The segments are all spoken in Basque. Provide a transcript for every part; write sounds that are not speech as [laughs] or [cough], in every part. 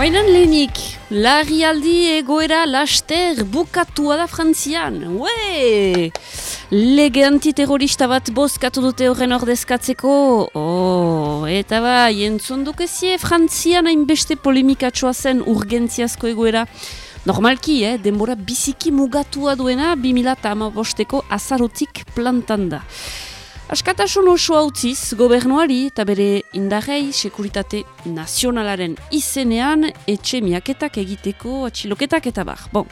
Baina lehenik, larrialdi egoera laster bukatua da frantzian. Ue! Lege antiterrorista bat bozkatu dute horren ordezkatzeko. Oh, eta ba, jentzun dukezie frantzian hainbeste polemikatsua zen urgentziazko egoera. Normalki, eh, denbora biziki mugatua duena 2000 bosteko azarotik plantan da. Askatasun oso utziz gobernuari eta bere indarrei sekuritate nazionalaren izenean etxe miaketak egiteko atxiloketak eta bar. Bon,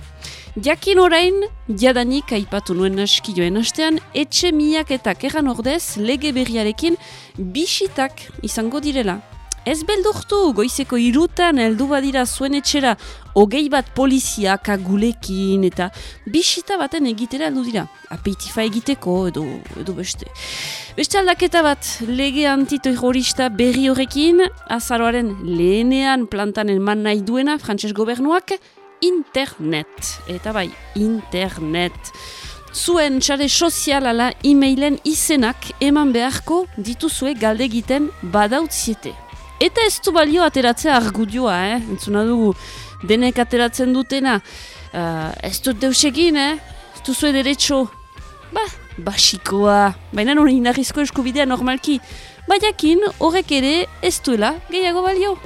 jakin orain, jadanik aipatu nuen askioen astean, etxe miaketak eran ordez lege berriarekin bisitak izango direla. Ez beldurtu, goizeko irutan heldu badira zuen etxera, hogei bat poliziak agulekin eta bisita baten egitera heldu dira. Apeitifa egiteko edo, edo beste. Beste aldaketa bat, lege antiterrorista berri horrekin, azaroaren lehenean plantanen man nahi duena, frantses gobernuak, internet. Eta bai, internet. Zuen txare sozial ala e-mailen izenak eman beharko dituzue galde egiten badautziete. Eta ez du balio ateratzea argudioa, eh? Entzuna dugu, denek ateratzen dutena. Uh, ez dut eh? Ez. Ba.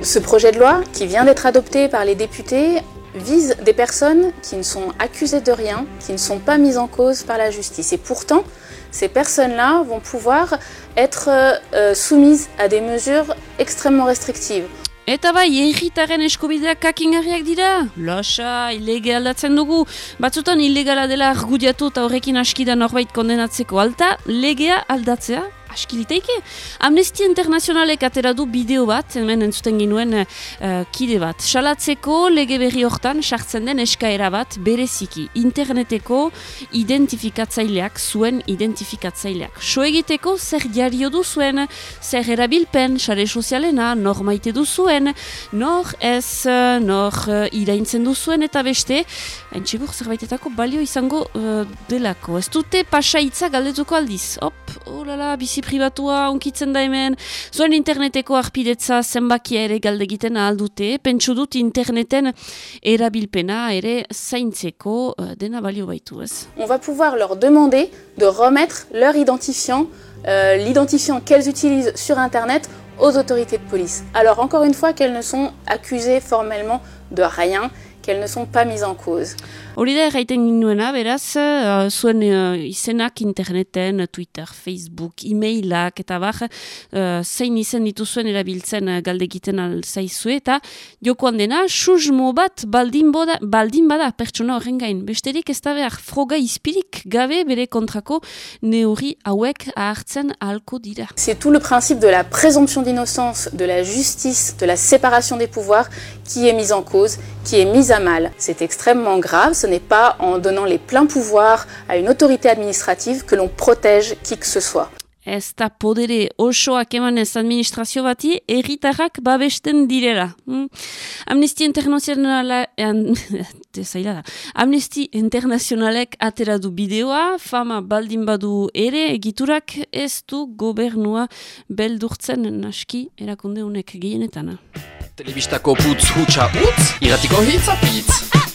Ce projet de loi, qui vient d'être adopté par les députés, vise des personnes qui ne sont accusées de rien, qui ne sont pas mises en cause par la justice. Et pourtant, ces personnes-là vont pouvoir être euh, soumises à des mesures extrêmement restrictives. Eta bai, erritaren eskubideak kakingarriak dira. Lasa, ilege aldatzen dugu. Batzutan ilegala dela argudiatu eta horrekin askida norbait kondenatzeko alta, legea aldatzea askiliteike. Amnestia Internazionalek atera du bideo bat, hemen entzuten ginuen uh, kide bat. Salatzeko lege berri hortan sartzen den eskaera bat bereziki. Interneteko identifikatzaileak, zuen identifikatzaileak. So egiteko zer jario du zuen, zer erabilpen, sare sozialena, nor maite du zuen, nor ez, nor uh, iraintzen du zuen eta beste, entxibur zerbaitetako balio izango uh, delako. Ez dute pasaitza galdetuko aldiz. Hop, oh lala, On va pouvoir leur demander de remettre leur identifiant, euh, l'identifiant qu'elles utilisent sur internet aux autorités de police. Alors encore une fois qu'elles ne sont accusées formellement de rien, qu'elles ne sont pas mises en cause. C'est tout le principe de la présomption d'innocence, de la justice, de la séparation des pouvoirs qui est mise en cause, qui est mise à mal. C'est extrêmement grave, ce n'est pas en donnant les pleins pouvoirs à une autorité administrative que l'on protège qui que ce soit. Ez da podere osoak emanez administrazio bati erritarrak babesten direla. Hmm? Amnesty Internationala... [laughs] da. Amnesty Internationalek atera du bideoa, fama baldin badu ere, egiturak ez du gobernua beldurtzen naski erakunde honek gehienetana. Telebistako putz hutsa utz, iratiko hitz apitz.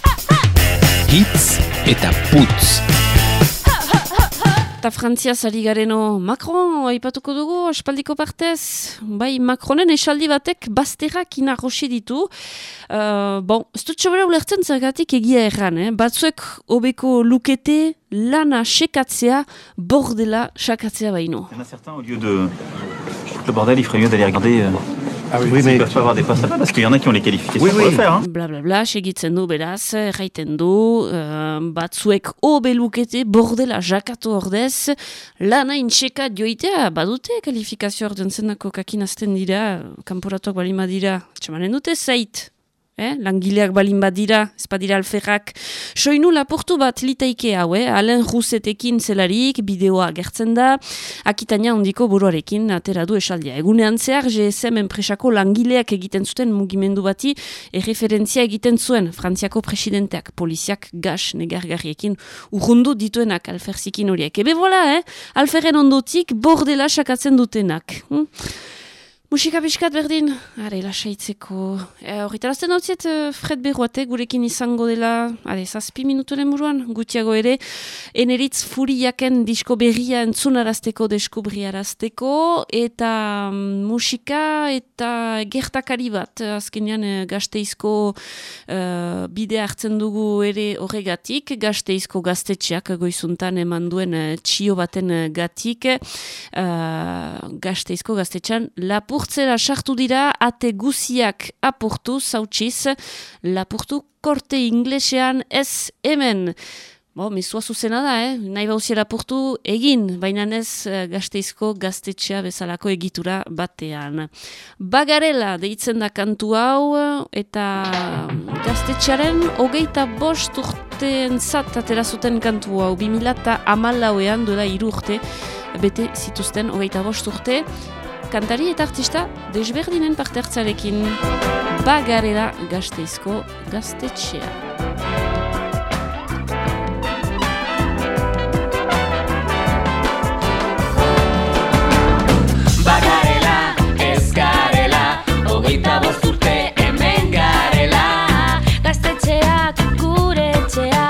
Hitz eta putz. Eta Frantzia zari gareno Macron aipatuko dugu, aspaldiko partez. Bai, Macronen esaldi batek bazterrak inarrosi ditu. Uh, bon, ez dut sobera ulertzen zergatik egia erran, eh? Batzuek obeko lukete lana sekatzea, bordela sakatzea baino. Il y en a certains, au lieu de... Le bordel, il ferait mieux d'aller regarder... Euh... Ah oui, oui mais... Ils peuvent pas avoir des postes là-bas, parce qu'il y en a qui ont les qualifications oui, oui. pour le faire. Hein. Bla bla bla, segitzen du beraz, erraiten du, uh, batzuek obe lukete, bordela jakatu ordez, lana intxeka joitea, badute kalifikazio ordean zenako kakinazten dira, kanporatuak balima dira, txamanen dute zait, eh? langileak balin bat dira, ez badira alferrak. Soinu laportu bat litaike hau, eh? alen ruzetekin zelarik, bideoa gertzen da, akitania ondiko buruarekin atera du esaldia. Egunean zehar, GSM enpresako langileak egiten zuten mugimendu bati, erreferentzia egiten zuen Frantziako presidenteak, poliziak gas negargarriekin urrundu dituenak alferzikin horiek. Ebe bola, eh? alferren ondotik bordela sakatzen dutenak. Hm? Musika biskat berdin, are, lasaitzeko. E, Horritarazten hau ziet, eh, Fred Berroate gurekin izango dela, are, zazpi minuturen buruan, gutiago ere, eneritz furiaken disko berria entzunarazteko, deskubriarazteko, eta mm, musika eta gertakari bat, azkenean uh, gazteizko uh, bide hartzen dugu ere horregatik, gazteizko gaztetxeak goizuntan eman duen txio baten gatik, uh, gazteizko gaztetxean lapu lapurtzera sartu dira ate guziak apurtu zautsiz, lapurtu korte inglesean ez hemen. Bo, mizua zuzena da, eh? nahi bauzia lapurtu egin, baina ez uh, gazteizko gaztetxea bezalako egitura batean. Bagarela deitzen da kantu hau eta gaztetxearen hogeita bost urteen zat atera zuten kantu hau, 2000 amalauean duela irurte, bete zituzten hogeita bost urte, kantari eta artista desberdinen parte hartzarekin bagarera gazteizko gaztetxea. Bagarela, hogeita bosturte hemen garela. Gaztetxeak gure etxea,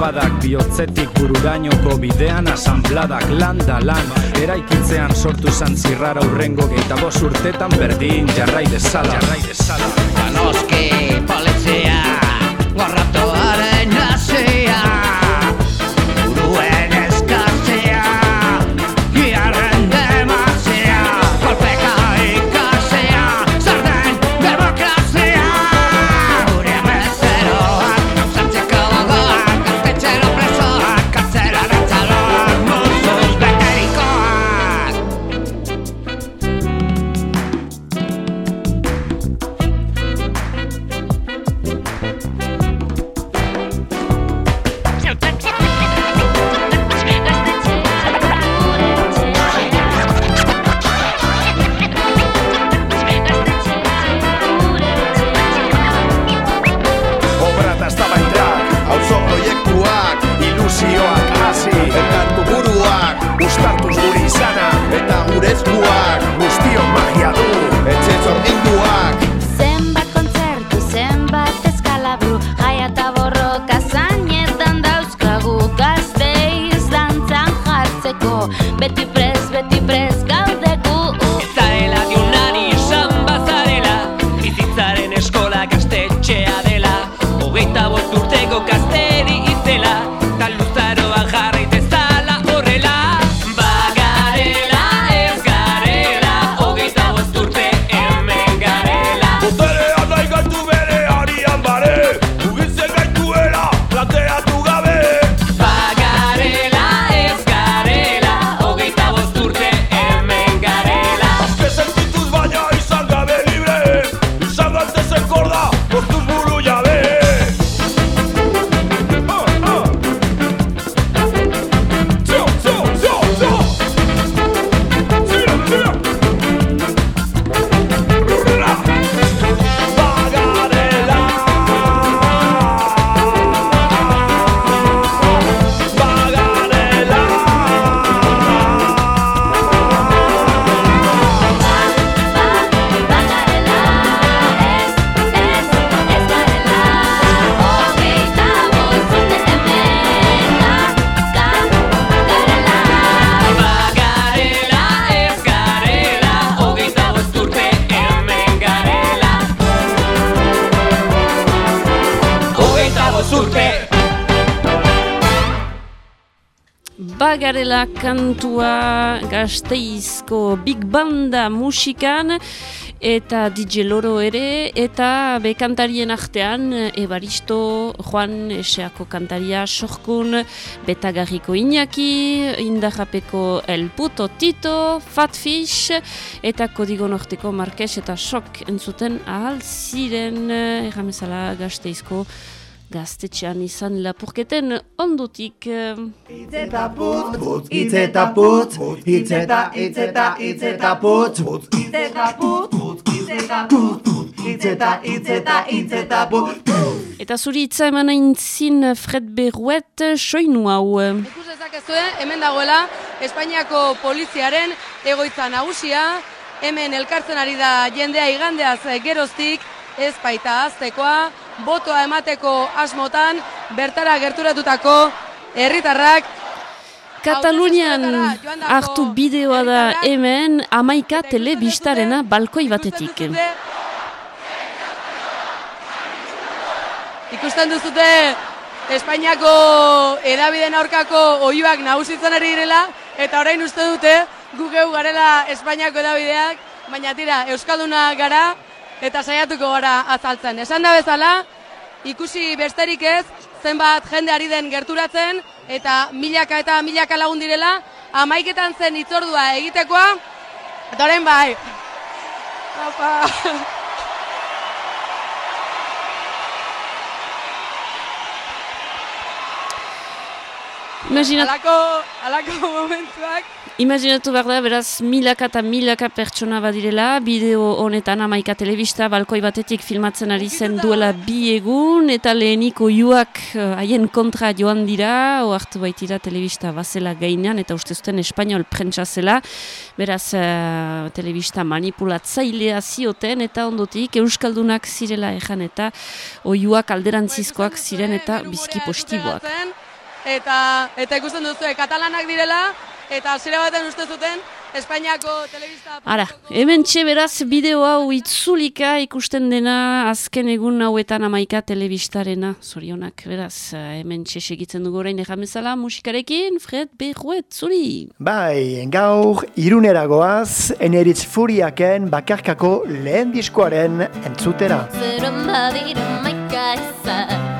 taupadak bihotzetik bururainoko bidean asambladak landa lan eraikitzean sortu zan zirrara urrengo geita urtetan berdin jarrai desala jarrai desala Kanoske paletzea kantua gazteizko big banda musikan eta DJ Loro ere, eta be kantarien artean Ebaristo, Juan Eseako kantaria Sorkun, Betagarriko Iñaki, Indarrapeko El Puto Tito, Fatfish, eta Kodigo Norteko Marques eta Sok entzuten ahal ziren, erramezala gazteizko gaztetxean izan lapurketen ondotik. eh, Hitz eta putz, putz, hitz eta putz, hitz eta, hitz eta, hitz eta putz, putz, hitz eta putz, putz, hitz eta putz, putz, hitz eta, hitz eta, hitz eta putz. Eta zuri hitza eman aintzin Fred Berruet soinu hau. eh. Ikus dezakezue, hemen dagoela, Espainiako poliziaren egoitza nagusia, hemen elkartzen ari da jendea igandeaz eh, geroztik, ez baita aztekoa, botoa emateko asmotan, bertara gerturatutako herritarrak Katalunian hartu bideoa da hemen amaika telebistarena balkoi batetik. Ikusten duzute Espainiako edabideen aurkako oiuak nagusitzen ari direla eta orain uste dute gu geu garela Espainiako edabideak, baina tira euskalduna gara eta saiatuko gara azaltzen. Esan da bezala, ikusi besterik ez, zenbat jende ari den gerturatzen eta milaka eta milaka lagun direla, amaiketan zen itzordua egitekoa, orain bai. Apa. Imaginat, Alako, alako [laughs] momentuak, imaginatu behar da, beraz, milaka eta milaka pertsona badirela, bideo honetan amaika telebista balkoi batetik filmatzen ari zen duela bi egun, eta leheniko juak eh, haien kontra joan dira, ohartu baitira telebista bazela gainean, eta uste zuten espainol prentsa zela, beraz, uh, telebista manipulatzailea zioten, eta ondotik euskaldunak zirela ejan, eta oiuak alderantzizkoak ziren, eta bizki postiboak. Eta eta ikusten duzu katalanak direla eta hasiera baten uste zuten Espainiako telebista Ara, hemen txe beraz bideo hau itzulika ikusten dena azken egun hauetan amaika telebistarena, zorionak, beraz, eh, hemen txe segitzen dugu orain ejamezala musikarekin, Fred Berruet, zuri! Bai, gaur irunera goaz, eneritz furiaken bakarkako lehen diskoaren entzutera. Zeran badira maika izan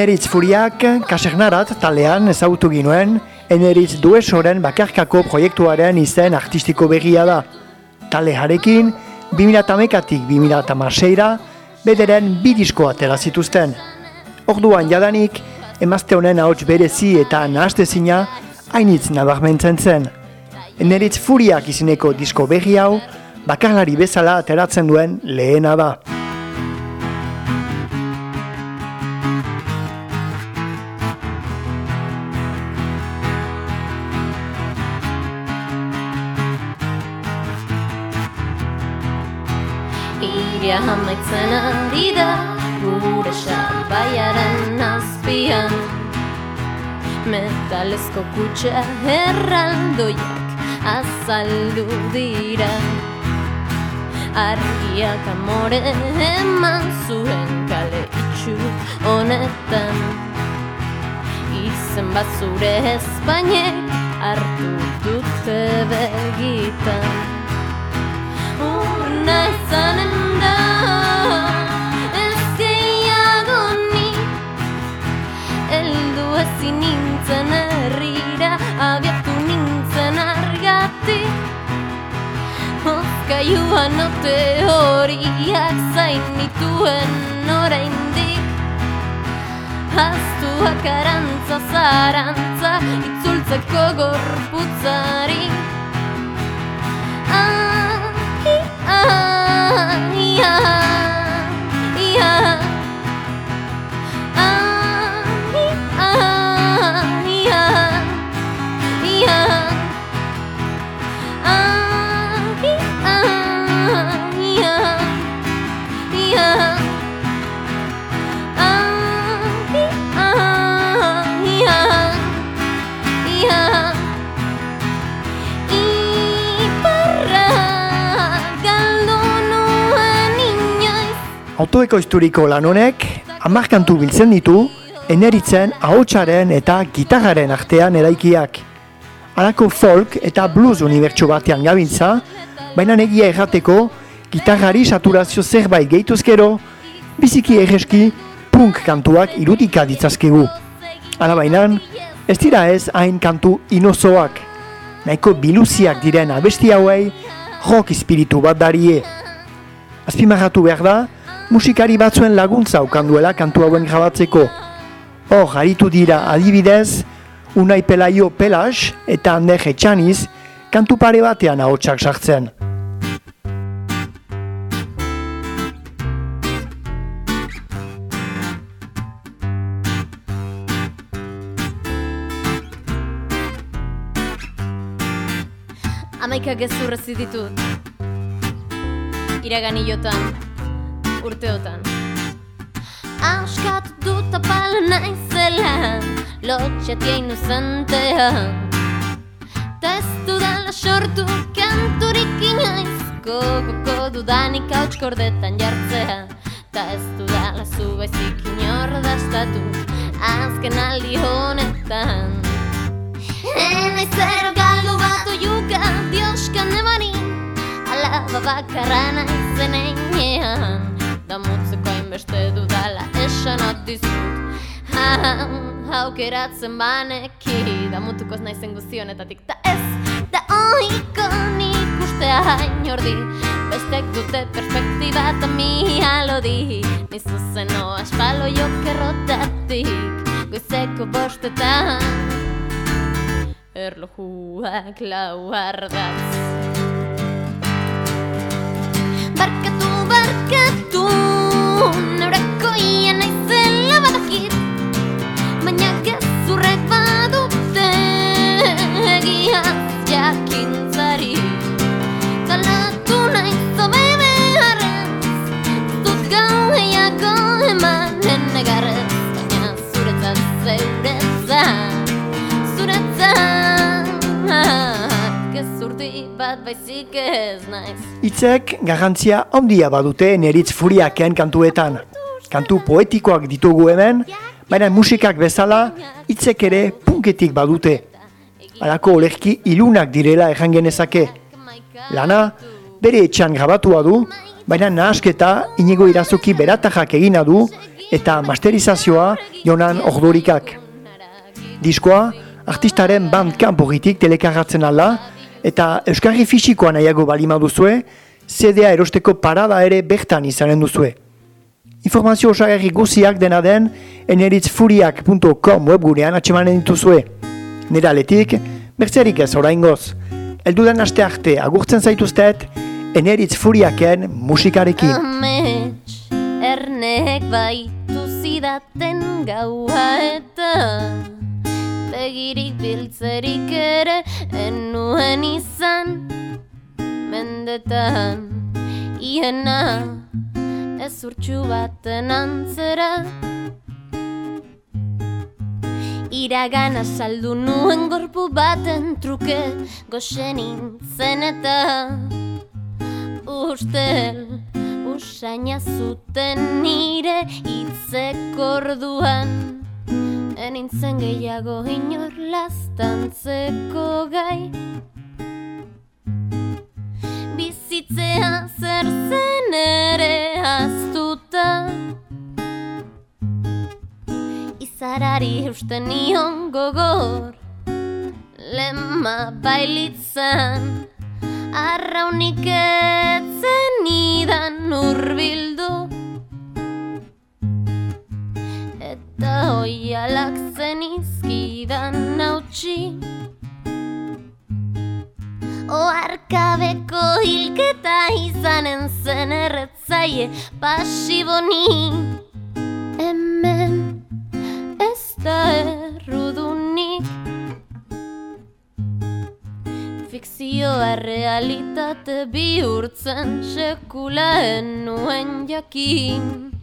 Eneritz furiak kasernarat talean ezagutu ginuen, Eneritz duesoren bakarkako proiektuaren izen artistiko berria da. Tale jarekin, 2008-tik 2008-ra, bederen bi disko atera zituzten. Orduan jadanik, emazte honen ahots berezi eta nahastezina hainitz nabarmentzen zen. Eneritz furiak izeneko disko berri hau, bakarlari bezala ateratzen duen lehena da. Amaitzen ari da gure salbaiaren azpian. Metalezko kutxa erraldoiak azaldu dira. Argiak amore eman zuen kale itxu honetan. Izen bat zure Espainek hartu dute Gaiuan ote horiak zain nituen oraindik Haztuak arantza zarantza itzultzeko gorputzari Ah, i, ah, inoiz Autoeko historiko lan honek, hamar kantu biltzen ditu, eneritzen ahotsaren eta gitarraren artean eraikiak. Halako folk eta blues unibertsu batean gabiltza, baina egia errateko, gitarrari saturazio zerbait gehituzkero, biziki erreski punk kantuak irudika ditzazkegu. Hala bainan, ez dira ez hain kantu inozoak, nahiko biluziak diren abesti hauei, rock espiritu bat darie. Azpimarratu behar da, musikari batzuen laguntza ukanduela kantu hauen grabatzeko. Hor, aritu dira adibidez, Unai Pelaio Pelas eta Ander Etxaniz kantu pare batean ahotsak sartzen. Amaika gezur ez ditut Iragan hilotan Urteotan. Auskat dut apal naizela Lotxatia inuzentean Ta ez dudala sortu kanturik inoiz Gogoko dudanik kordetan jartzea. Ta ez dudala zu baizik inor dastatu Azken aldi honetan. Enaiz zero galdu bat oiuka dioskan ebani Alaba bakarra naizen einean Damutzeko hainbeste dudala esan dizut Ha, haukeratzen baneki Damutuko ez naizen guzionetatik Ta ez da oiko nik ustea hain ordi Bestek dute perspektiba eta mi alodi. Ni zuzeno aspalo jokerrotatik Goizeko bostetan erlojuak lau ardaz Barkatu, neurako ia naizela badakit Baina gezurrek baizik ez naiz Hitzek garrantzia handia badute neritz furiaken kantuetan. Kantu poetikoak ditugu hemen, baina musikak bezala hitzek ere punketik badute. Halako olerki ilunak direla erran genezake. Lana, bere etxan grabatua du, baina nahasketa inigo irazuki beratajak egina du eta masterizazioa jonan ordorikak. Diskoa, artistaren bandcamp horritik telekarratzen ala, eta Euskarri fisikoa nahiago balima duzue, CD-a erosteko parada ere bertan izanen duzue. Informazio osagarri guziak dena den eneritzfuriak.com webgunean atxemanen dituzue. Nera aletik, bertzerik ez oraingoz. Eldudan aste arte agurtzen zaituztet, eneritz furiaken musikarekin. Amets, ernek baitu zidaten gaua eta Begirik biltzerik ere enuen izan. Mendetan iena ez urtsu baten antzera. Iragana saldu nuen gorpu baten truke goxen nintzen eta Ustel usaina zuten nire hitzek orduan Enintzen gehiago inor lastantzeko gai. Bizitzea zer zen ere aztuta Izarari eusten nion gogor Lema bailitzen Arraunik etzen idan urbildu oialak zen izkidan nautxi Oarkabeko hilketa izanen zen erretzaie pasiboni Hemen ez da errudunik. Fikzioa realitate bihurtzen sekulaen nuen jakin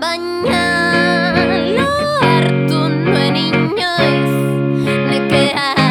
Baina lo hartu nuen inoiz Nekeaz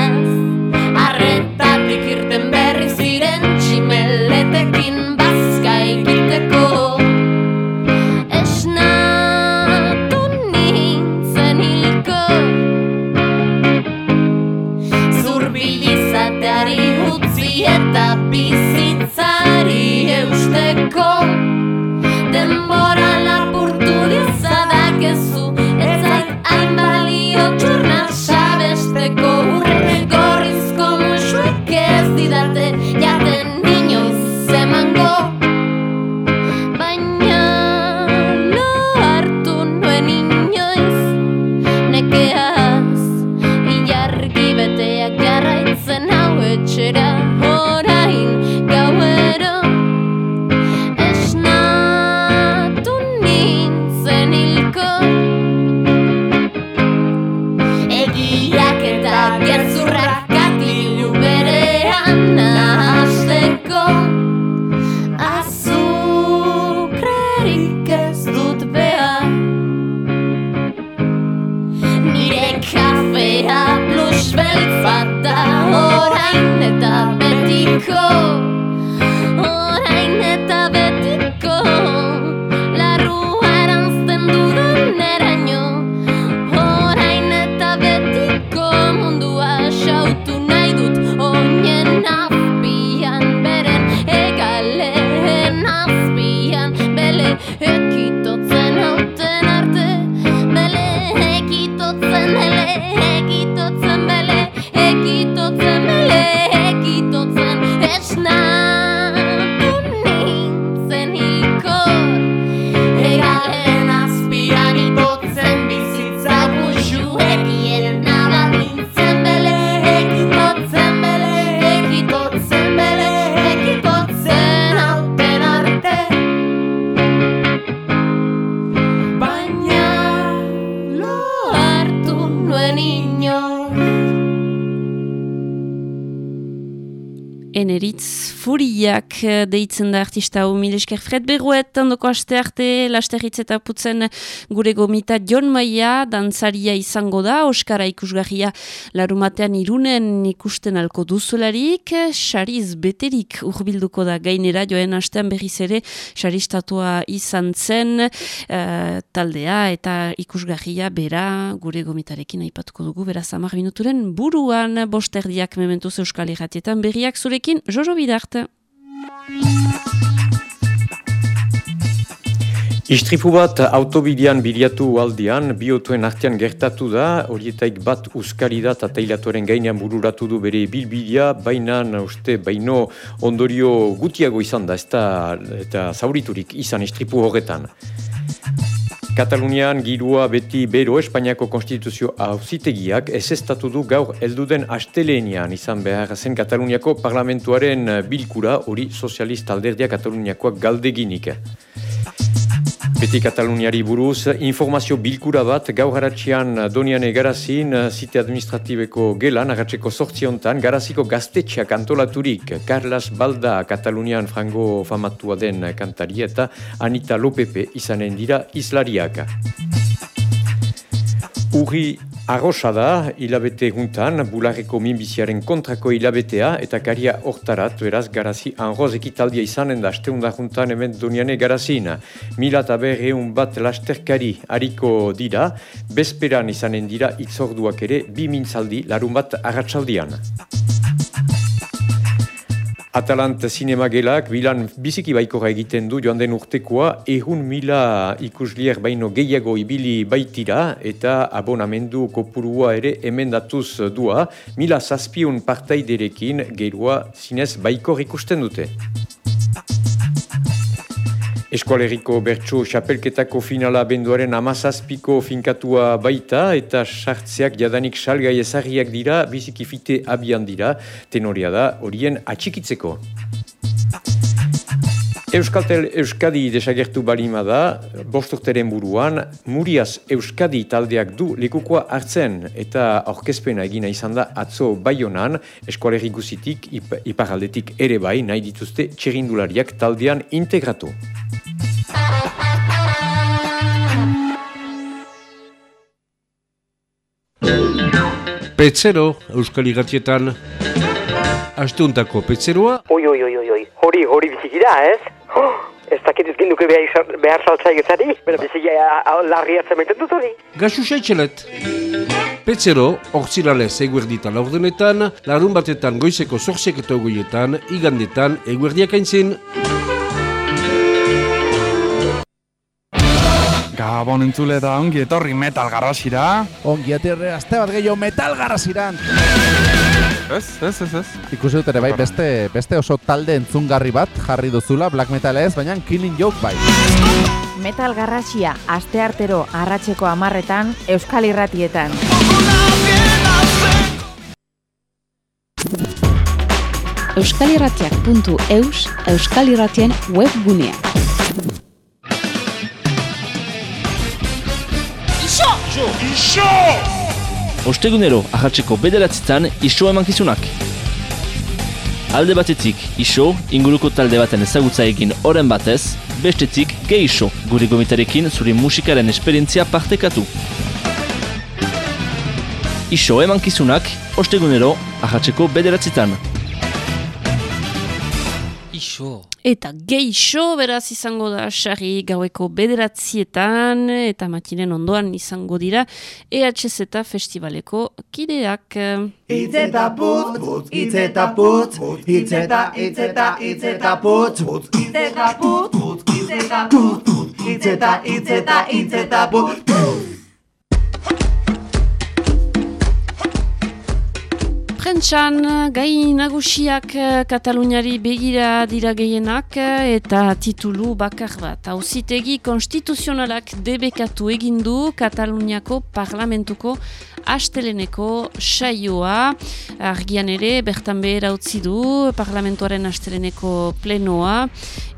artista hau milesker Fred Berruet ondoko aste arte lasterritz eta putzen gure gomita John Maia dantzaria izango da Oskara ikusgarria larumatean irunen ikusten alko duzularik Xariz beterik urbilduko da gainera joen astean berriz ere xaristatua izan zen eh, taldea eta ikusgarria bera gure gomitarekin aipatuko dugu beraz amar minuturen buruan bosterdiak mementuz euskal irratietan berriak zurekin Jojo Bidart. Istripu bat autobidean biliatu aldian, biotuen artean gertatu da, horietaik bat uskari da eta teilatuaren gainean bururatu du bere bilbidea, baina uste baino ondorio gutiago izan da, ez da eta zauriturik izan istripu horretan. Katalunian girua beti bero Espainiako konstituzio auzitegiak ezestatu du gaur elduden astelenean izan behar zen Kataluniako parlamentuaren bilkura hori sozialista alderdia Kataluniakoak galdeginik. Beti Kataluniari buruz, informazio bilkura bat gaur haratxian Doniane Garazin, zite administratibeko gelan, agatzeko sortziontan, Garaziko gaztetxeak antolaturik, Carlas Balda, Katalunian frango famatua den kantari eta Anita Lopepe izanen dira islariak. Uri arrosa da, hilabete guntan, bularreko minbiziaren kontrako hilabetea, eta karia hortarat, beraz, garazi anroz ekitaldia izanen da, asteunda juntan hemen doniane garazin. Mila eta berreun bat lasterkari hariko dira, bezperan izanen dira itzorduak ere, bi mintzaldi, larun bat arratsaldian. Atalant Cinema Gelak bilan biziki baikora egiten du joan den urtekoa ehun mila ikuslier baino gehiago ibili baitira eta abonamendu kopurua ere emendatuz dua mila zazpiun partaiderekin gerua zinez baikor ikusten dute. Eskualeriko bertso xapelketako finala benduaren amazazpiko finkatua baita eta sartzeak jadanik salgai ezarriak dira, biziki fite abian dira, tenoria da horien atxikitzeko. Euskaltel Euskadi desagertu balima da, bosturteren buruan, Muriaz Euskadi taldeak du lekukoa hartzen eta aurkezpena egina izan da atzo baionan, eskualerri guzitik, ip, iparaldetik ere bai, nahi dituzte txerindulariak taldean integratu. Petzero, Euskal Igatietan, asteuntako petzeroa, Oi, oi, oi, oi, oi, hori, hori biziki da, ez? Oh, ez dakit ez ginduke behar, behar saltza egezari, bera biziki a- a- larri hartzen maiten dut hori. gaxu saitxelet. Petzero, ortzilalez eguerdita laurdenetan, larun batetan goizeko zorziak eta ogoietan, igandetan eguerdiak aintzin. Gabon entzule eta ongi etorri metal garrasira. Ongi etorri aste bat gehiago metal garrasiran. Ez, ez, ez, ez. Ikusi dut ere bai beste, beste oso talde entzungarri bat jarri duzula black metal ez, baina killing joke bai. Metal Garrasia aste artero arratseko amarretan Euskal Irratietan. euskalirratiak.eus Euskal Irratien webgunea. Iso! Iso! Iso! Ostegunero, ahatzeko bederatzitan iso emankizunak. Alde batetik, iso, inguruko talde baten ezagutza egin oren batez, bestetik, ge iso, gure gomitarekin zure musikaren esperientzia partekatu. Iso emankizunak, ostegunero, ahatzeko bederatzitan. Iso. Eta geixo beraz izango da sarri gaueko bederatzietan eta matinen ondoan izango dira EHZ eta festivaleko kideak. Itz eta putz, putz, itz eta putz, itz eta, itz eta, itz eta putz, putz, itz eta putz, putz, itz eta putz, putz, itz eta, itz eta, itz eta putz, putz. Prentxan, gai nagusiak eh, Kataluniari begira dira gehienak eh, eta titulu bakar bat. Hauzitegi konstituzionalak debekatu egindu Kataluniako parlamentuko asteleneko saioa. Argian ere, bertan behera utzi du parlamentuaren asteleneko plenoa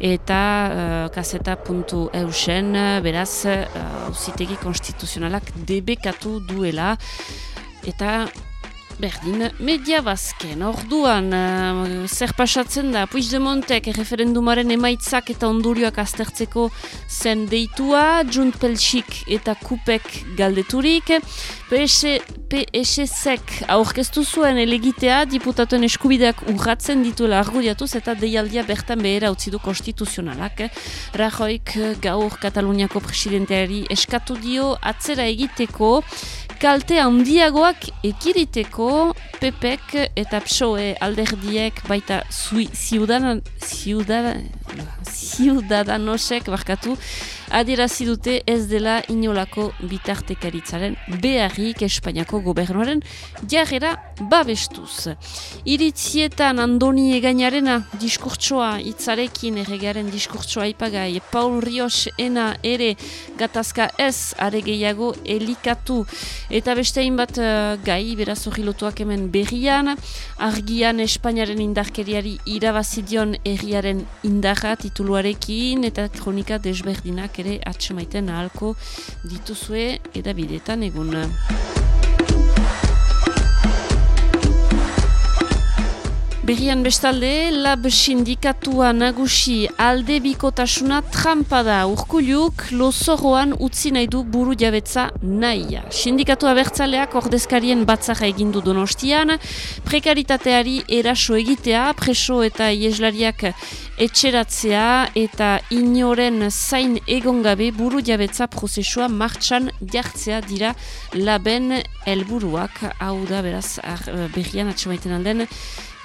eta uh, kaseta.eusen beraz hauzitegi konstituzionalak debekatu duela eta Berdin, media bazken, orduan, uh, zer pasatzen da, Puigdemontek referendumaren emaitzak eta ondurioak aztertzeko zen deitua, Junt Pelxik eta Kupek galdeturik, PS, PSZek aurkeztu zuen elegitea diputatuen eskubideak urratzen dituela argudiatuz eta deialdia bertan behera utzi du konstituzionalak. Rajoik gaur Kataluniako presidenteari eskatu dio atzera egiteko kalte handiagoak ekiriteko PPek eta PSOE alderdiek baita zui, ziudadan, ziudadan, ziudadanosek barkatu adierazi dute ez dela inolako bitartekaritzaren beharrik Espainiako gobernuaren jarrera babestuz. Iritzietan Andoni egainarena diskurtsoa itzarekin erregaren diskurtsoa ipagai Paul Rios ena ere gatazka ez are gehiago elikatu eta beste hainbat uh, gai beraz hori lotuak hemen berrian argian Espainiaren indarkeriari irabazidion erriaren indarra tituluarekin eta kronika desberdinak ere atxemaiten ahalko dituzue edabidetan egun. Berrian bestalde, lab sindikatua nagusi alde bikotasuna trampa da urkuluk lozoroan utzi nahi du buru jabetza naia. Sindikatua bertzaleak ordezkarien batzara egindu donostian, prekaritateari eraso egitea, preso eta ieslariak etxeratzea eta inoren zain egon gabe buru jabetza prozesua martxan jartzea dira laben helburuak hau da beraz ar, berrian atxamaiten alden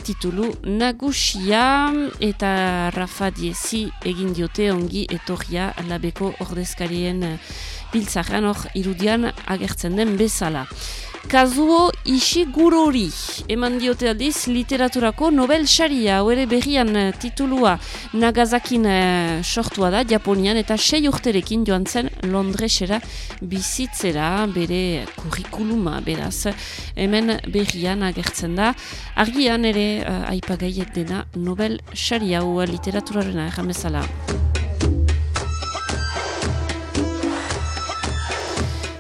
titulu nagusia eta Rafa Diezi egin diote ongi etorria labeko ordezkarien biltzarran hor irudian agertzen den bezala. Kazuo Ishigurori, eman diote aldiz literaturako Nobel Saria, ere berrian eh, titulua Nagasakin eh, sortua da, Japonian, eta sei urterekin joan zen Londresera bizitzera, bere kurrikuluma, beraz, hemen berrian agertzen da. Argian ere uh, aipagaiet dena Nobel Saria, hau literaturarena, erran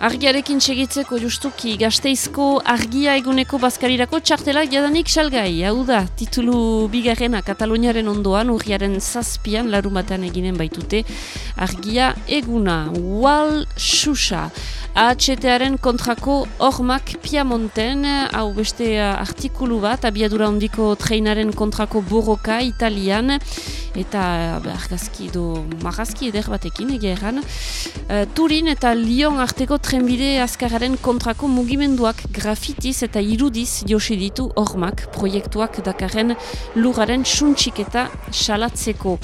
Argiarekin segitzeko justuki gazteizko argia eguneko bazkarirako txartelak jadanik salgai. Hau da, titulu bigarrena Kataloniaren ondoan, urriaren zazpian, larun batean eginen baitute, argia eguna, Wal Xuxa. AHTaren kontrako hormak Piamonten, hau beste uh, artikulu bat, abiadura ondiko treinaren kontrako borroka italian, eta uh, argazki do marrazki eder batekin egia erran. Uh, Turin eta Lyon arteko trenbide azkararen kontrako mugimenduak grafitiz eta irudiz josi ditu hormak proiektuak dakarren luraren suntxiketa salatzeko.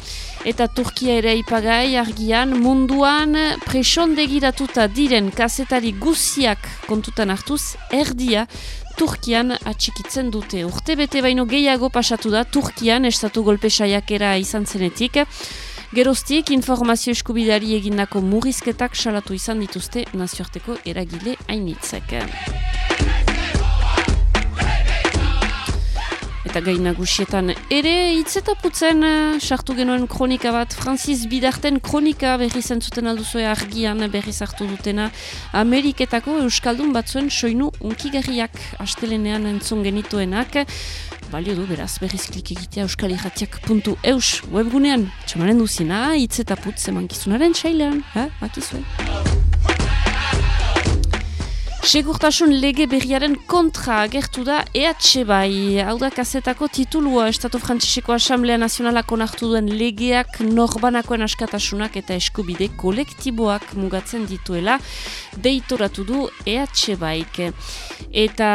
Eta Turkia ere ipagai argian munduan presondegiratuta diren kazetari guziak kontutan hartuz erdia Turkian atxikitzen dute. Urte bete baino gehiago pasatu da Turkian estatu golpe saiakera izan zenetik. Geroztik informazio eskubideari egindako murrizketak salatu izan dituzte nazioarteko eragile hainitzek. Eta gai nagusietan ere hitzetaputzen uh, sartu genuen kronika bat, Francis Bidarten kronika berri zentzuten alduzue argian berri sartu dutena Ameriketako Euskaldun batzuen soinu unkigarriak astelenean entzun genituenak. Balio du, beraz, berriz klik egitea euskalirratiak.eus webgunean. Txamaren duzina, hitzetaputz emankizunaren sailean, ha, bakizue. Segurtasun lege berriaren kontra agertu da EH bai. Hau da kazetako titulua Estatu Frantziseko Asamblea Nazionalak onartu duen legeak norbanakoen askatasunak eta eskubide kolektiboak mugatzen dituela deitoratu du EH baik. Eta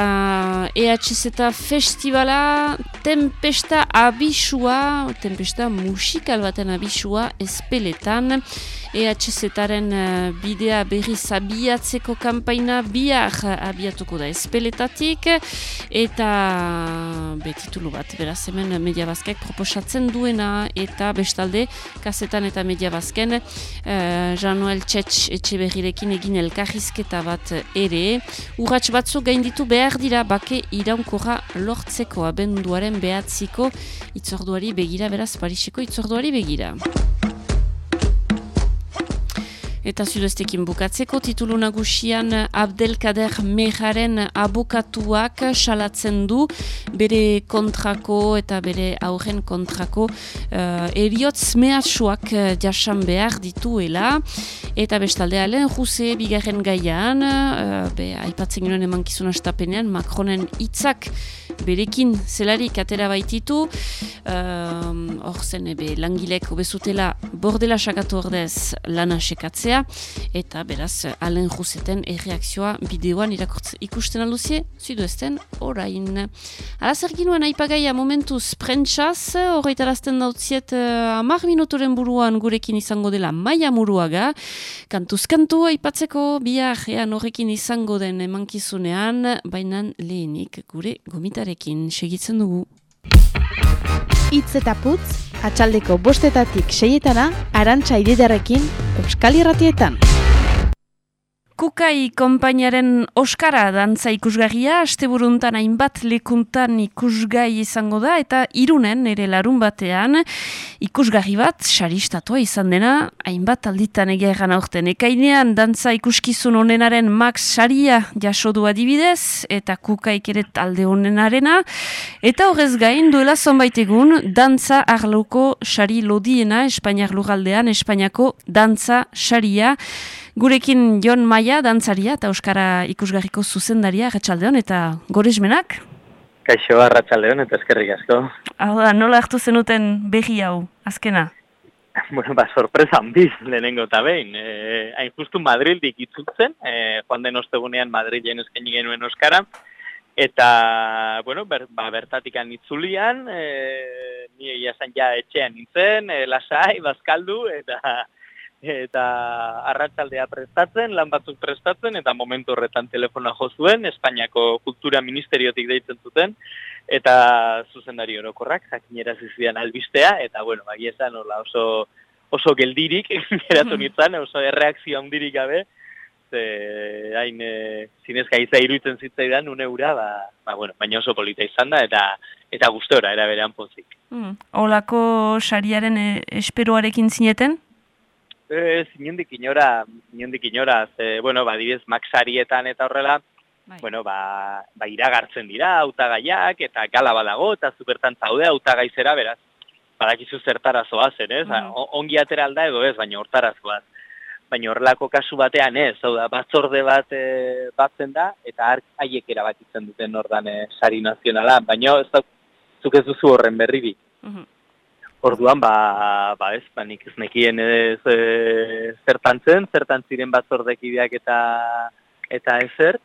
EH eta festivala tempesta abisua, tempesta musikal baten abisua espeletan. EHZ-aren bidea berri zabiatzeko kampaina bihar abiatuko da espeletatik eta betitulu bat, beraz hemen media bazkek proposatzen duena eta bestalde kazetan eta media bazken uh, Jean-Noel Txetx etxe berrirekin egin elkarrizketa bat ere urratx batzu gainditu behar dira bake iraunkorra lortzeko abenduaren behatziko itzorduari begira, beraz Pariseko itzorduari begira. Eta zudeztekin bukatzeko titulu nagusian Abdelkader Mejaren abokatuak salatzen du. Bere kontrako eta bere aurren kontrako uh, eriotz mehatsuak jasan behar dituela. Eta bestalde alen juse bigarren gaian uh, be, aipatzen ginen emankizun astapenean Macronen hitzak berekin zelarik atera baititu. Hor uh, zen ebe langilek obezutela bordela sakatu ordez lana sekatzea. Eta beraz alen juzeten erreakzioa bideoan irakurtz ikusten alduzie, zidu ezten orain. Ala ginuen aipagaia momentuz prentsaz, horreitarazten dautziet uh, amar minutoren buruan gurekin izango dela maia muruaga, kantuz kantu aipatzeko bihar ean horrekin izango den emankizunean, bainan lehenik gure gomitarekin segitzen dugu. Itz eta putz, atxaldeko bostetatik seietana, arantxa ididarekin, Euskal Irratietan. Kukai konpainaren Oskara dantza ikusgarria, asteburuntan hainbat lekuntan ikusgai izango da, eta irunen ere larun batean ikusgarri bat, saristatua izan dena, hainbat alditan egia egan aurten. Ekainean dantza ikuskizun onenaren Max Saria jasodu adibidez, eta kukaik ere talde onenarena, eta horrez gain duela zonbait egun, dantza arloko sari lodiena, Espainiar lugaldean, Espainiako dantza saria, Gurekin Jon Maia, dantzaria eta Euskara ikusgarriko zuzendaria, ratxaldeon eta goresmenak? Kaixo, ratxaldeon eta eskerrik asko. Hau da, nola hartu zenuten behi hau, azkena? Bueno, ba, sorpresa handiz lehenengo eta behin. E, hain justu Madrildik itzutzen, e, joan den ostegunean Madrilen eskaini genuen Euskara, eta, bueno, ber, ba, bertatik itzulian, e, ni egia zen ja etxean nintzen, e, lasai, bazkaldu, eta eta arratsaldea prestatzen, lan batzuk prestatzen, eta momentu horretan telefona jo zuen, Espainiako Kultura Ministeriotik deitzen zuten, eta zuzendari orokorrak, jakinera zizidan albistea, eta bueno, bagi esan hola oso, oso geldirik, [laughs] geratu nintzen, oso erreakzio handirik gabe, ze hain e, zinezka iza iruditzen zitzaidan une ura, ba, ba, bueno, baina oso polita izan da, eta eta gustora era berean pozik. Mm. Olako sariaren e, esperoarekin zineten? Ez, inondik inora, inondik inora, ze, bueno, ba, dibez, maxarietan eta horrela, bueno, ba, ba, iragartzen dira, hautagaiak eta gala badago, eta zubertan zaude hautagaizera beraz. Badakizu zertara zoazen, ez? O- Ongi atera alda edo ez, baina hortaraz goaz. Baina horrelako kasu batean ez, hau da, batzorde bat e, batzen da, eta haiek erabakitzen duten ordan e, sari nazionala, baina ez da, zuk ez duzu horren berririk. Orduan, ba, ba ez, ba, nik ez nekien ez e, zertan zen, zertan ziren batzordekideak eta eta ezer,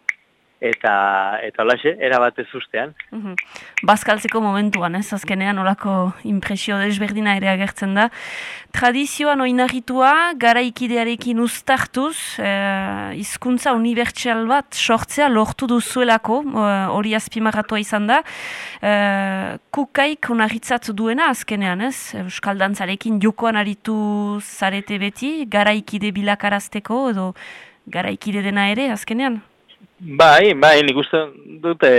eta eta holaxe, erabat ez ustean. Mhm. Bazkaltzeko momentuan, ez, azkenean olako impresio desberdina ere agertzen da. Tradizioan oinarritua, garaikidearekin uztartuz, eh, hizkuntza unibertsal bat sortzea lortu duzuelako, eh, hori azpimarratua izan da. Eh, kukaik onarritzat duena azkenean, ez? Euskal dantzarekin jokoan aritu zarete beti, garaikide bilakarazteko, edo garaikide dena ere azkenean? Bai, bai, nik uste dut e,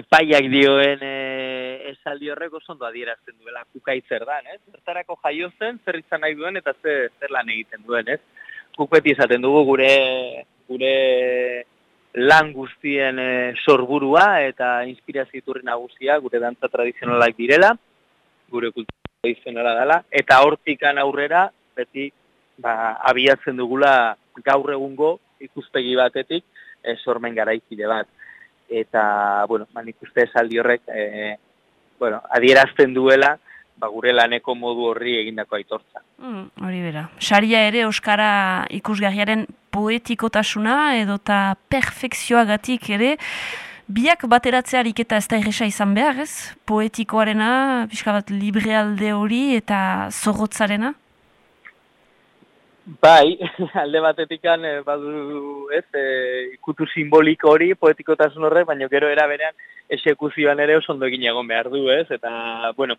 epaiak dioen e, esaldi horrek oso ondo adierazten duela kukaitzer da, ez? Zertarako jaio zen, zer izan nahi duen eta zer, zer lan egiten duen, ez? Guk beti esaten dugu gure gure lan guztien e, sorburua eta inspirazio iturri nagusia gure dantza tradizionalak direla, gure kultura tradizionala dela, eta hortikan aurrera beti ba, abiatzen dugula gaur egungo ikuspegi batetik sormen garaikide bat. Eta, bueno, ba, nik uste esaldi horrek, e, bueno, adierazten duela, ba, gure laneko modu horri egindako aitortza. Mm, hori bera. Saria ere Euskara ikusgarriaren poetikotasuna edota perfekzioagatik ere, biak bateratzearik eta ez da erresa izan behar, ez? Poetikoarena, pixka bat librealde hori eta zorrotzarena? Bai, [laughs] alde batetikan e, badu, ez, e, ikutu simboliko hori, poetikotasun horrek, baina gero era berean esekuzioan ere oso ondo egon behar du, ez? Eta, bueno,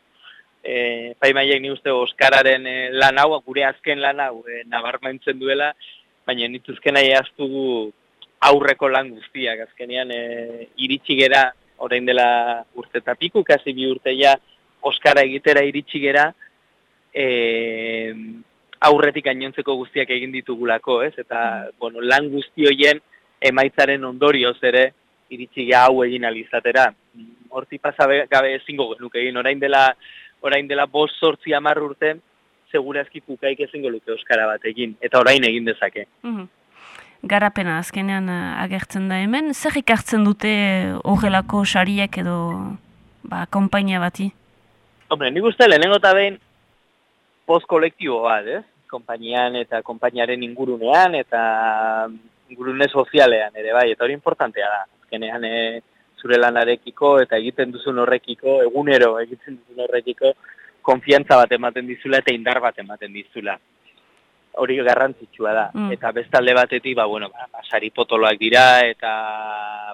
e, paimaiek ni uste Oskararen e, lan hau, gure azken lan hau, e, nabarmentzen duela, baina nituzken nahi aztu du aurreko lan guztiak, azkenean e, iritsi gera, orain dela urte eta piku, kasi bi urte ja, Oskara egitera iritsi gera, e, aurretik gainontzeko guztiak egin ditugulako, ez? Eta, bueno, lan guzti hoien emaitzaren ondorioz ere iritsi hau egin alizatera. Horti pasa be- gabe ezingo genuke egin, orain dela orain dela bost sortzi hamar urte, segurazki kukaik ezingo luke Euskara bat egin, eta orain egin dezake. Mhm. Garapena azkenean eh, agertzen da hemen, zer ikartzen dute horrelako sariek edo ba, konpainia bati? Hombre, nik uste lehenengo eta behin post kolektibo bat, ez? Konpainian eta konpainiaren ingurunean eta ingurune sozialean ere bai, eta hori importantea da. Azkenean e, zure lanarekiko eta egiten duzun horrekiko, egunero egiten duzun horrekiko, konfiantza bat ematen dizula eta indar bat ematen dizula. Hori garrantzitsua da. Mm. Eta bestalde batetik, ba, bueno, ba, sari potoloak dira, eta,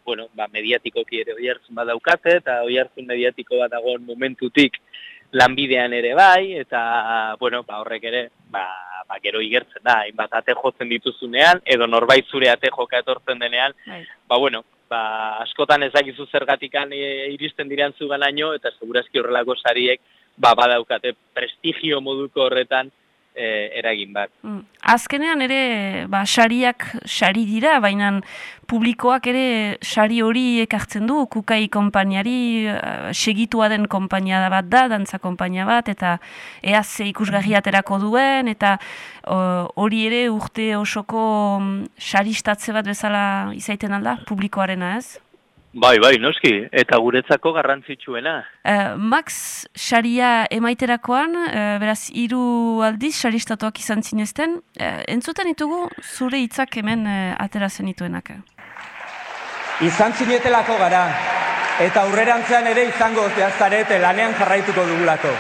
bueno, ba, mediatikoki ere oi hartzun bat daukate, eta oi mediatiko bat dagoen momentutik lanbidean ere bai, eta, bueno, ba, horrek ere, ba, ba, gero igertzen da, hainbat ate jotzen dituzunean, edo norbait zure ate joka etortzen denean, ba, bueno, ba, askotan ezakizu zergatikan e, iristen diran zuganaino, eta segurazki horrelako sariek, ba, badaukate prestigio moduko horretan e, eragin bat. Mm. Azkenean ere, ba, sariak sari dira, baina publikoak ere sari hori ekartzen du, kukai konpainiari, eh, segitua den konpainia bat da, dantza konpainia bat, eta eaz ze ikusgarri aterako duen, eta hori ere urte osoko mm, saristatze bat bezala izaiten alda, publikoarena ez? Bai, bai, noski, eta guretzako garrantzitsuena. Eh, Max saria emaiterakoan, eh, beraz, hiru aldiz saristatuak izan zinezten, uh, entzuten ditugu zure hitzak hemen uh, atera zenituenak. Izan zinetelako gara, eta aurrerantzean ere izango zarete lanean jarraituko dugulako.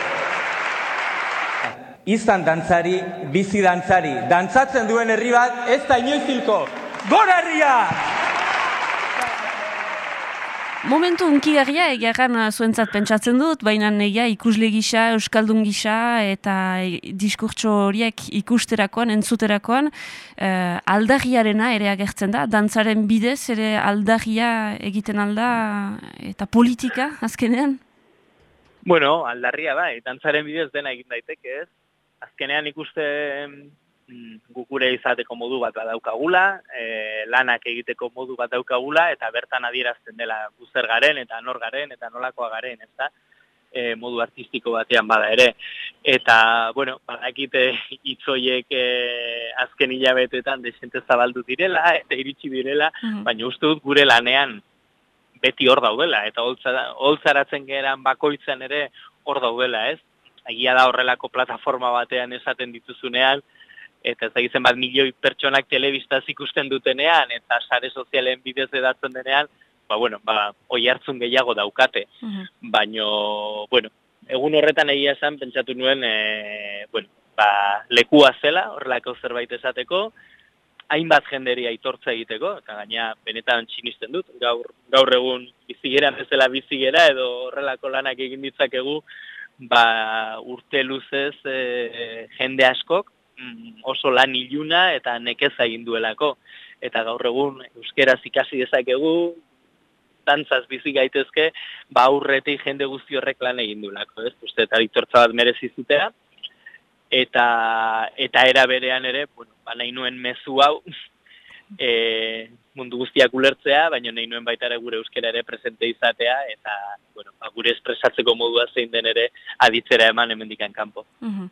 izan dantzari, bizi dantzari. Dantzatzen duen herri bat ez da inoiz hilko. Gora herria! Momentu unkigarria egeran zuentzat pentsatzen dut, baina negia ikusle gisa, euskaldun gisa eta e, diskurtso horiek ikusterakoan, entzuterakoan, eh, aldagiarena ere agertzen da, dantzaren bidez ere aldagia egiten alda eta politika azkenean? Bueno, aldarria bai, dantzaren bidez dena egin daiteke, ez? Azkenean ikuste mm, guk gure izateko modu bat badaukagula, e, lanak egiteko modu bat daukagula, eta bertan adierazten dela guzer garen, eta nor garen, eta nolakoa garen, ez da? E, modu artistiko batean bada ere. Eta, bueno, badakite [laughs] itzoiek e, azken hilabetetan desente zabaldu direla, eta iritsi direla, baina uste dut gure lanean beti hor daudela, eta holtza- holtzaratzen geran bakoitzen ere hor daudela, ez? Egia da horrelako plataforma batean esaten dituzunean, eta ez da bat milioi pertsonak telebistaz ikusten dutenean, eta sare sozialen bidez edatzen denean, ba, bueno, ba, oi hartzun gehiago daukate. Baino, bueno, egun horretan egia esan, pentsatu nuen, e, bueno, ba, lekua zela, horrelako zerbait esateko, hainbat jenderi aitortza egiteko, eta gaina benetan txinisten dut, gaur, gaur egun bizigeran bezala bizigera, edo horrelako lanak egin ditzakegu, ba, urte luzez e, jende askok, oso lan iluna eta nekeza egin duelako. Eta gaur egun euskeraz ikasi dezakegu, dantzaz bizi gaitezke, ba aurretik jende guzti horrek lan egin duelako, ez? Uste eta aitortza bat merezi zutera. Eta eta era berean ere, bueno, ba nahi nuen mezu hau [laughs] e, mundu guztiak ulertzea, baina nahi nuen baita ere gure euskera ere presente izatea, eta bueno, ba, gure espresatzeko modua zein den ere aditzera eman hemendikan kanpo. Mhm.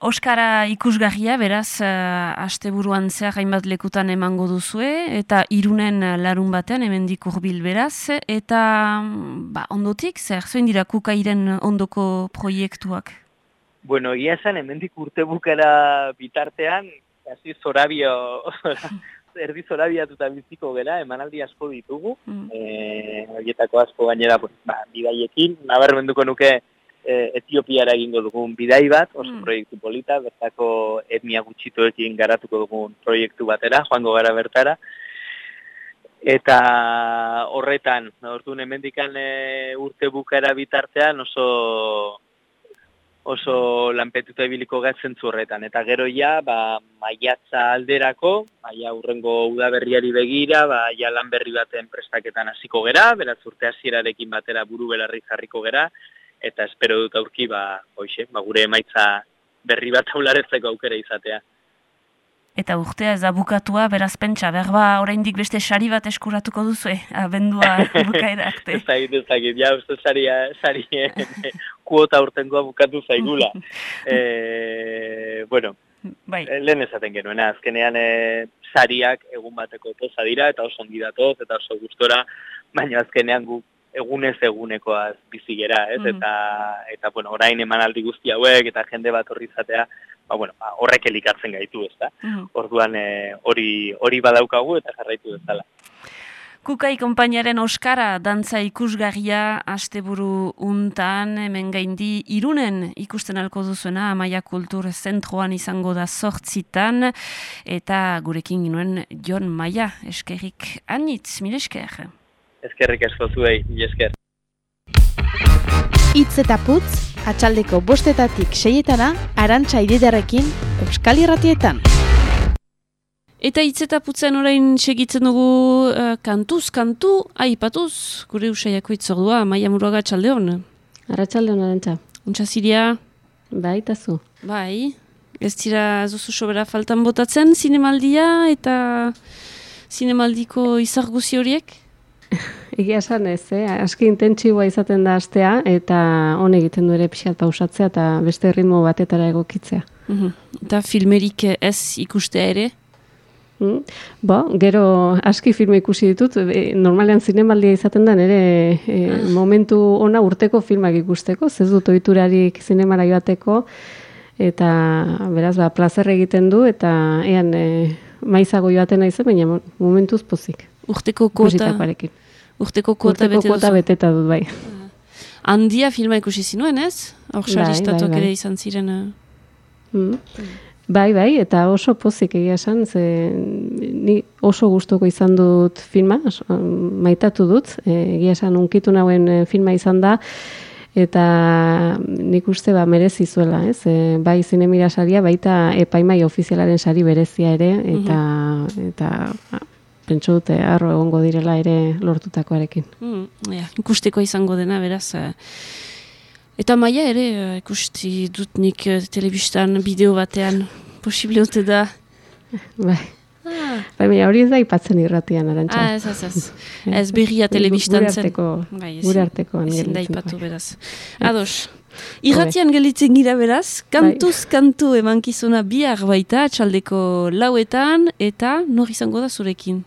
Oskara ikusgarria, beraz, uh, asteburuan zehar hainbat lekutan emango duzue, eta irunen eh, larun batean, hemendik hurbil beraz, eta mm, ba, ondotik, zer, zuen dira kukairen ondoko proiektuak? Bueno, egia esan, hemendik urte bukara bitartean, hasi zorabio, [laughs] erdi zorabiatuta biziko gera, emanaldi asko ditugu, Mm. eh, horietako asko gainera, pues, ba, bidaiekin, nabarmenduko nuke eh, Etiopiara egingo dugun bidai bat, oso proiektu polita, bertako etnia gutxituekin garatuko dugun proiektu batera, joango gara bertara, eta horretan, orduan hemendikan e, urte bukara bitartean oso oso lanpetuta ibiliko gatzen horretan. Eta gero ja, ba, maiatza alderako, maia urrengo udaberriari begira, ba, ja lan berri baten prestaketan hasiko gera, beraz urte hasierarekin batera buru belarri jarriko gera, eta espero dut aurki, ba, hoxe, ba, gure emaitza berri bat aularetzeko aukera izatea. Eta urtea ez da bukatua, beraz pentsa, berba oraindik beste sari bat eskuratuko duzu, abendua [laughs] bukaera arte. Ez dakit, ez dakit, ja, uste saria, sarien [laughs] kuota urtengoa bukatu zaigula. [laughs] e, bueno, bai. lehen esaten genuena, azkenean e, sariak egun bateko toza dira, eta oso ongi datoz, eta oso gustora, baina azkenean guk egunez egunekoaz bizigera, ez? Mhm. Eta, eta, bueno, orain emanaldi guzti hauek, eta jende bat horri izatea, ba, bueno, ba, horrek elikatzen gaitu, ez da? Mhm. Orduan e, hori hori badaukagu eta jarraitu dezala. Kukai konpainiaren Oskara dantza ikusgarria asteburu untan hemen gaindi irunen ikusten alko duzuena Amaia Kultur Zentroan izango da sortzitan eta gurekin ginuen Jon Maia eskerrik anitz, mil esker. Eskerrik asko zuei, mila esker. Itz eta putz, atxaldeko bostetatik seietana, arantxa ididarekin, Euskal Irratietan. Eta hitz eta putzen orain segitzen dugu uh, kantuz, kantu, aipatuz, gure usaiako itzordua, Maia Muruaga txaldeon. Arratxalde hona dentza. Untxa ziria? Bai, eta zu. Bai, ez dira zuzu sobera faltan botatzen zinemaldia eta zinemaldiko izarguzi horiek? [laughs] Egia esan ez, eh? aski intentsiboa izaten da astea, eta hon egiten du ere pixat pausatzea eta beste ritmo batetara egokitzea. Mhm. Eta filmerik ez ikustea ere? Mm. Bo, gero aski filme ikusi ditut, e, normalean zinemaldia izaten da nere e, momentu ona urteko filmak ikusteko, ez dut ohiturarik zinemara joateko, eta beraz, ba, plazer egiten du, eta ean e, maizago joaten naizen, baina mo- momentuz pozik. Urteko kuota, urteko kuota bete kuota beteta dut, bai. Handia filma ikusi zinuen ez? Hor Bai, bai, bai. ere izan ziren. eh. Mm. Bai, bai, eta oso pozik egia esan, ze ni oso gustoko izan dut filma, oso, maitatu dut, e, egia esan unkitu nauen e, filma izan da, eta nik uste ba merezi zuela, ez? E, bai zinemira saria, baita epaimai ofizialaren sari berezia ere, eta, eta ba, pentsu dute arro egongo direla ere lortutakoarekin. Mm, ja, ikusteko izango dena, beraz. eh, Eta maia ere, eh, ikusti dut nik eh, telebistan bideo batean posible ote da. [laughs] Bai. Bai, baina hori ez da ipatzen irratian, arantxa. Ah, ez, ez, ez. [laughs] Ez berria telebistan zen. Bai, gure arteko ezin da ipatu bai. beraz. Ados. Irratian gelitzen gira beraz, kantuz kantu emankizuna bihar baita, txaldeko lauetan, eta nor izango da zurekin?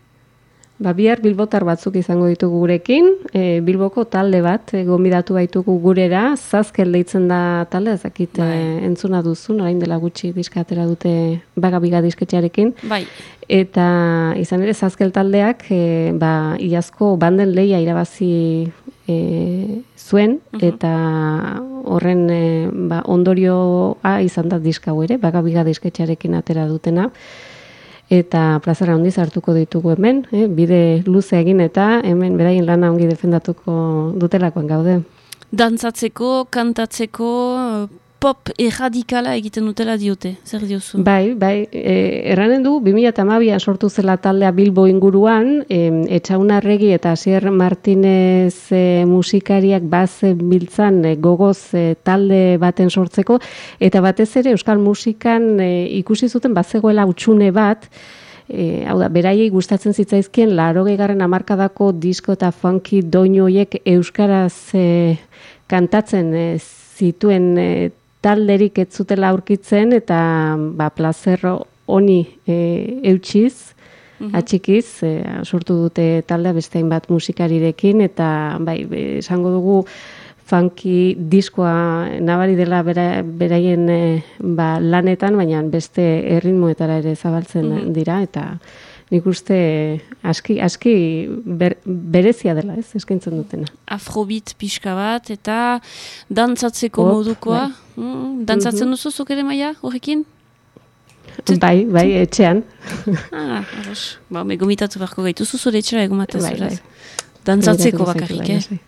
Ba, bihar bilbotar batzuk izango ditugu gurekin, e, Bilboko talde bat, e, gonbidatu baitugu gurera, zazkel deitzen da talde, ezakit e, entzuna duzun, orain dela gutxi diska atera dute bagabiga disketxearekin. Bai. Eta izan ere zazkel taldeak, e, ba, iazko banden leia irabazi e, zuen, eta horren e, ba, ondorioa izan da diska hau ere, bagabiga disketxearekin atera dutena eta plazara handiz hartuko ditugu hemen, eh? bide luze egin eta hemen beraien lana ongi defendatuko dutelakoan gaude. Dantzatzeko, kantatzeko, pop erradikala egiten dutela diote, zer diozu? Bai, bai, e, erranen du, 2008an sortu zela taldea Bilbo inguruan, e, Etxaunarregi eta Asier Martinez e, musikariak baz biltzan e, gogoz e, talde baten sortzeko, eta batez ere Euskal Musikan e, ikusi zuten bazegoela utxune bat, E, hau da, beraiei gustatzen zitzaizkien larogei garren amarkadako disko eta funky doinu horiek euskaraz e, kantatzen e, zituen e, talderik ez zutela aurkitzen eta ba, plazerro honi e, eutxiz, atxikiz, e, sortu dute taldea beste hainbat musikarirekin eta bai, esango dugu funky diskoa nabari dela bera, beraien e, ba, lanetan, baina beste erritmoetara ere zabaltzen Mhm. dira eta nik uste aski, aski ber, berezia dela, ez, eskaintzen dutena. Afrobeat pixka bat, eta dantzatzeko Pop, modukoa. bai. Mm, dantzatzen Mhm. duzu zuk ere maia horrekin? Bai, bai, etxean. Ah, ados. Ba, me gomitatu beharko gaituzu zure etxera egomatez. Bai, beraz. bai. Dantzatzeko Gomendatuko bakarrik, eh? bai,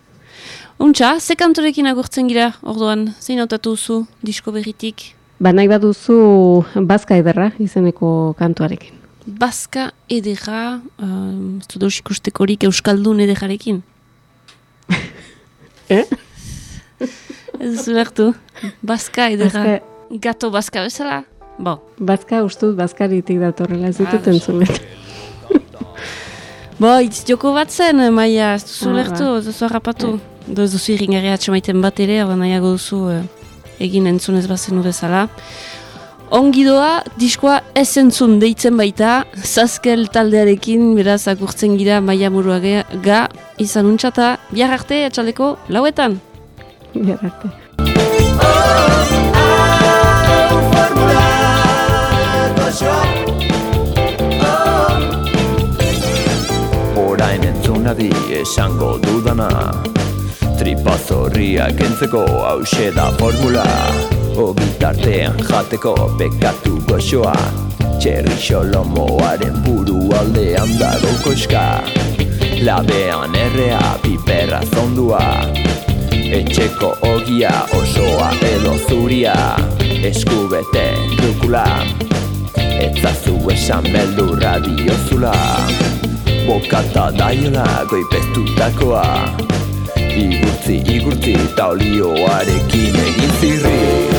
Untxa, ze kantorekin agurtzen gira, orduan, zein hautatu duzu disko berritik? Ba, nahi baduzu bazka ederra izeneko kantuarekin. Baska edera, um, ez dut ikustekorik Euskaldun ederarekin. [laughs] eh? Ez duzu lertu. Baska edera. Bazka- Gato baska bezala? Bo. Bazka ustut bazkaritik datorrela ez ditut Ah, entzun. [laughs] Bo, itz joko bat zen, maia, ez duzu Ah, lertu, ba. ez duzu harrapatu. Do ez duzu irringarri atxamaiten bat ere, nahiago duzu eh, egin entzunez bazenu bezala. Ongi doa, diskoa ez entzun deitzen baita, zazkel taldearekin, beraz agurtzen gira maia murua ge- ga, izan untxata, bihar arte, atxaldeko, lauetan. Bihar arte. Orain entzunadi esango dudana Tripazorria kentzeko hause da formula Ogitartean jateko bekatu goxoa. Txerri xolomoaren buru aldean dago koska Labean errea piperra zondua. Etxeko ogia osoa edo zuria. Eskubete dukula. Etzazu esan beldurra diozula Bokata daiola goipeztutakoa. Igurtzi, igurtzi, eta olioarekin egin zirri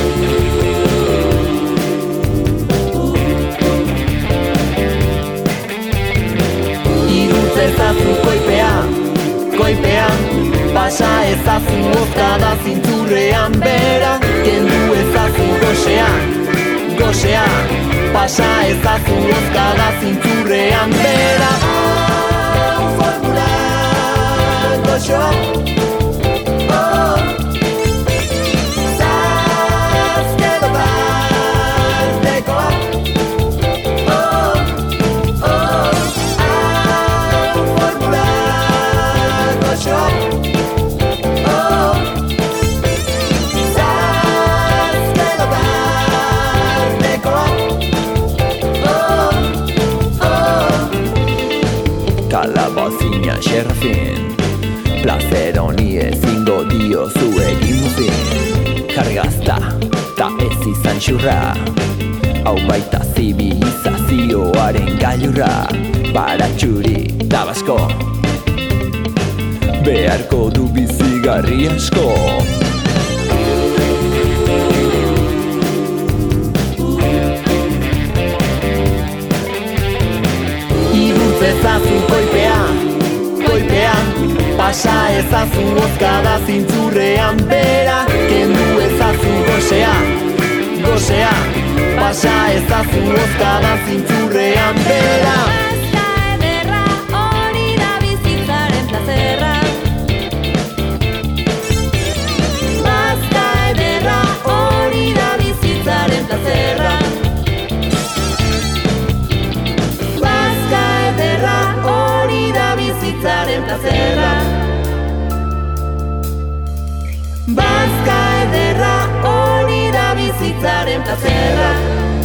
ezazu koipean, koipean Pasa ezazu ozkada zintzurrean Bera, kendu ezazu goxean, goxean Pasa ezazu ozkada zintzurrean Bera, hau formula goxoa tabasko Beharko du bizigarri asko ezazu koipea, koipea Pasa ezazu ozkada zintzurrean bera Kendu ezazu gozea, gozea Pasa ezazu ozkada zintzurrean bera plazerra Bazka ederra hori da bizitzaren plazerra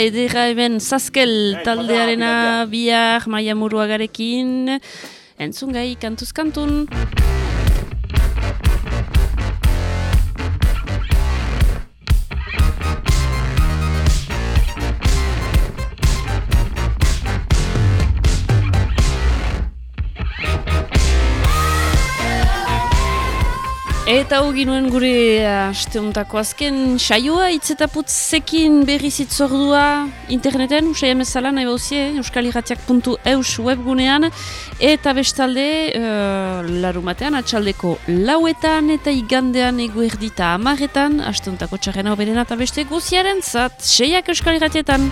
edera hemen zazkel taldearena bihar maia muruagarekin. Entzun gai, kantuz kantun. Eta hogi nuen gure asteuntako azken saioa itzetaputzekin berriz itzordua interneten, usai emezala nahi bauzie, euskaliratiak.eus webgunean, eta bestalde uh, larumatean atxaldeko lauetan eta igandean eguerdita amaretan, asteuntako txarrena oberena eta beste guziaren zat, seiak euskaliratietan.